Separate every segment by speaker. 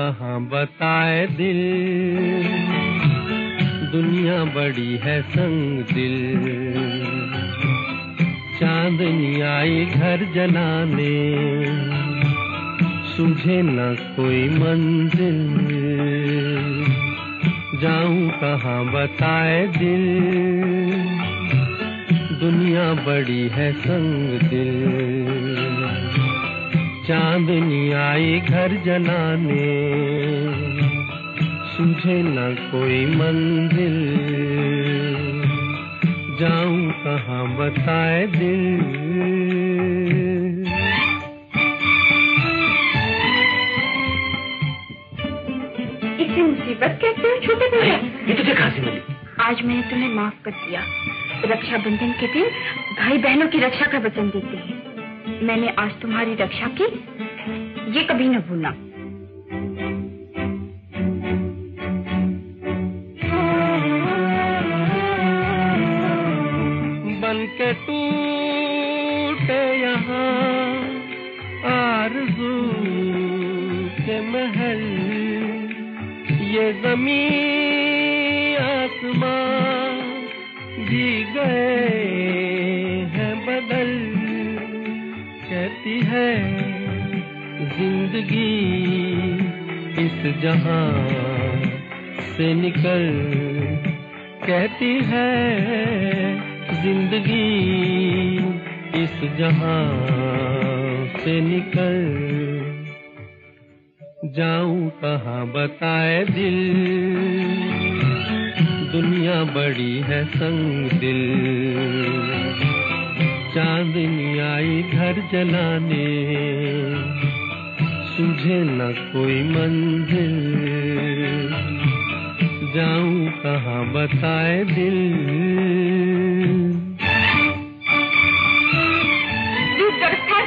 Speaker 1: कहाँ बताए दिल? दुनिया बड़ी है संग दिल। चांदनी आई घर जलाने। सूझे न कोई मंजिल। जाऊँ कहाँ बताए दिल? दुनिया बड़ी है संग दिल। चांदनी आई घर जलाने। सूझे न कोई मंदिर। जाऊँ कहाँ बताए दिल।
Speaker 2: इतनी मुसीबत कैसे हो छोटे भैया?
Speaker 3: ये तुझे कहाँ से मिली
Speaker 2: आज मैंने तुम्हें माफ़ कर दिया। रक्षाबंधन के दिन भाई बहनों की रक्षा का वचन देते हैं। मैंने आज तुम्हारी रक्षा की, ये कभी न भूलना।
Speaker 1: बन के टूटे यहाँ आरज़ू के महल, ये ज़मीन कहती है ज़िंदगी इस जहाँ से निकल। कहती है ज़िंदगी इस जहाँ से निकल। जाऊँ कहाँ बताए दिल? दुनिया बड़ी है संग दिल। चांदनी आई घर जलाने। सूझे न कोई मंजिल। जाऊँ कहाँ बताए दिल।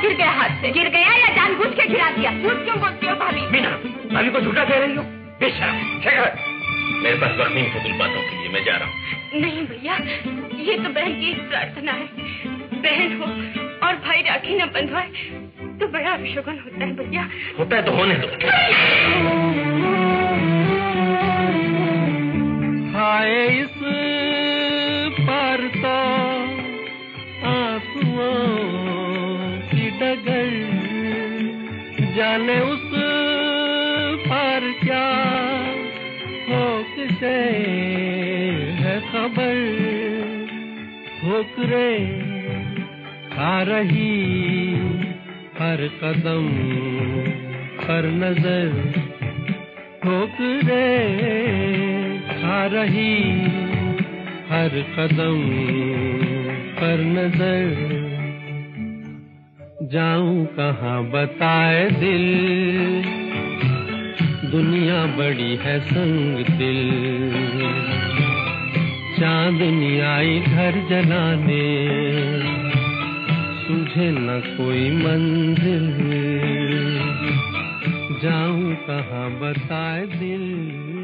Speaker 2: गिर गया हाथ से। गिर गया या जानबूझ के गिरा दिया? झूठ क्यों बोलती हो भाभी?
Speaker 3: मीना भाभी को झूठा कह रही हो? बेशरम शेखर मेरे पास वक्त नहीं फजूल बातों के लिए मैं जा रहा हूँ।
Speaker 2: नहीं भैया ये तो बहन की प्रार्थना है। राखी न बंधवाए तो बड़ा अभिशोभन होता है भैया।
Speaker 3: होता है तो होने दो।
Speaker 1: हाय इस पर तो आंसुओं की डगर जाने उस पर क्या हो किसे है खबर। ठोकरे खा रही हर कदम हर नज़र ठोकरे खा रही हर कदम पर नज़र। जाऊँ कहाँ बताए दिल? दुनिया बड़ी है संग दिल। चांदनी आई घर जलाने। सूझे न कोई मंजिल जाऊँ कहाँ बताए दिल?